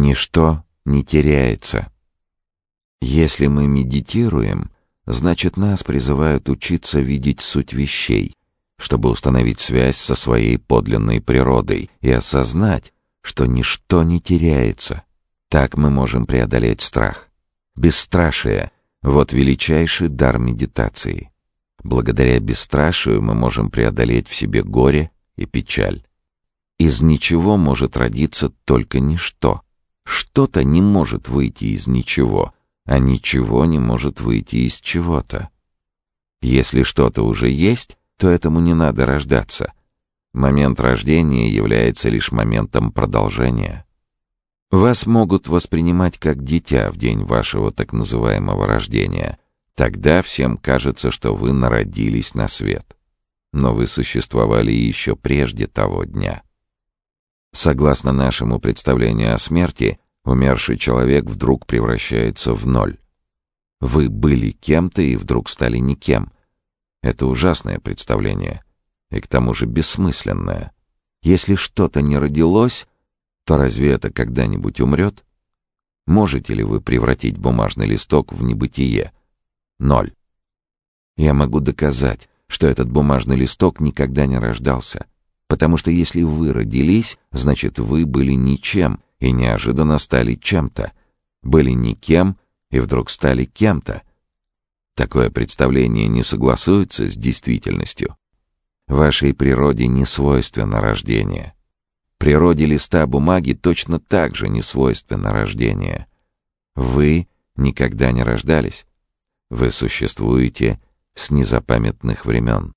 Ничто не теряется. Если мы медитируем, значит, нас призывают учиться видеть суть вещей, чтобы установить связь со своей подлинной природой и осознать, что ничто не теряется. Так мы можем преодолеть страх. Бесстрашие — вот величайший дар медитации. Благодаря бесстрашию мы можем преодолеть в себе горе и печаль. Из ничего может родиться только ничто. Что-то не может выйти из ничего, а ничего не может выйти из чего-то. Если что-то уже есть, то этому не надо рождаться. Момент рождения является лишь моментом продолжения. Вас могут воспринимать как дитя в день вашего так называемого рождения. Тогда всем кажется, что вы народились на свет. Но вы существовали еще прежде того дня. Согласно нашему представлению о смерти, умерший человек вдруг превращается в ноль. Вы были кем-то и вдруг стали никем. Это ужасное представление. И к тому же бессмысленное. Если что-то не родилось, то разве это когда-нибудь умрет? Можете ли вы превратить бумажный листок в небытие? Ноль. Я могу доказать, что этот бумажный листок никогда не рождался. Потому что если вы родились, значит, вы были ничем и неожиданно стали чем-то. Были никем и вдруг стали кем-то. Такое представление не согласуется с действительностью. Вашей природе не свойственно рождение. Природе листа бумаги точно так же не свойственно рождение. Вы никогда не рождались. Вы существуете с незапамятных времен.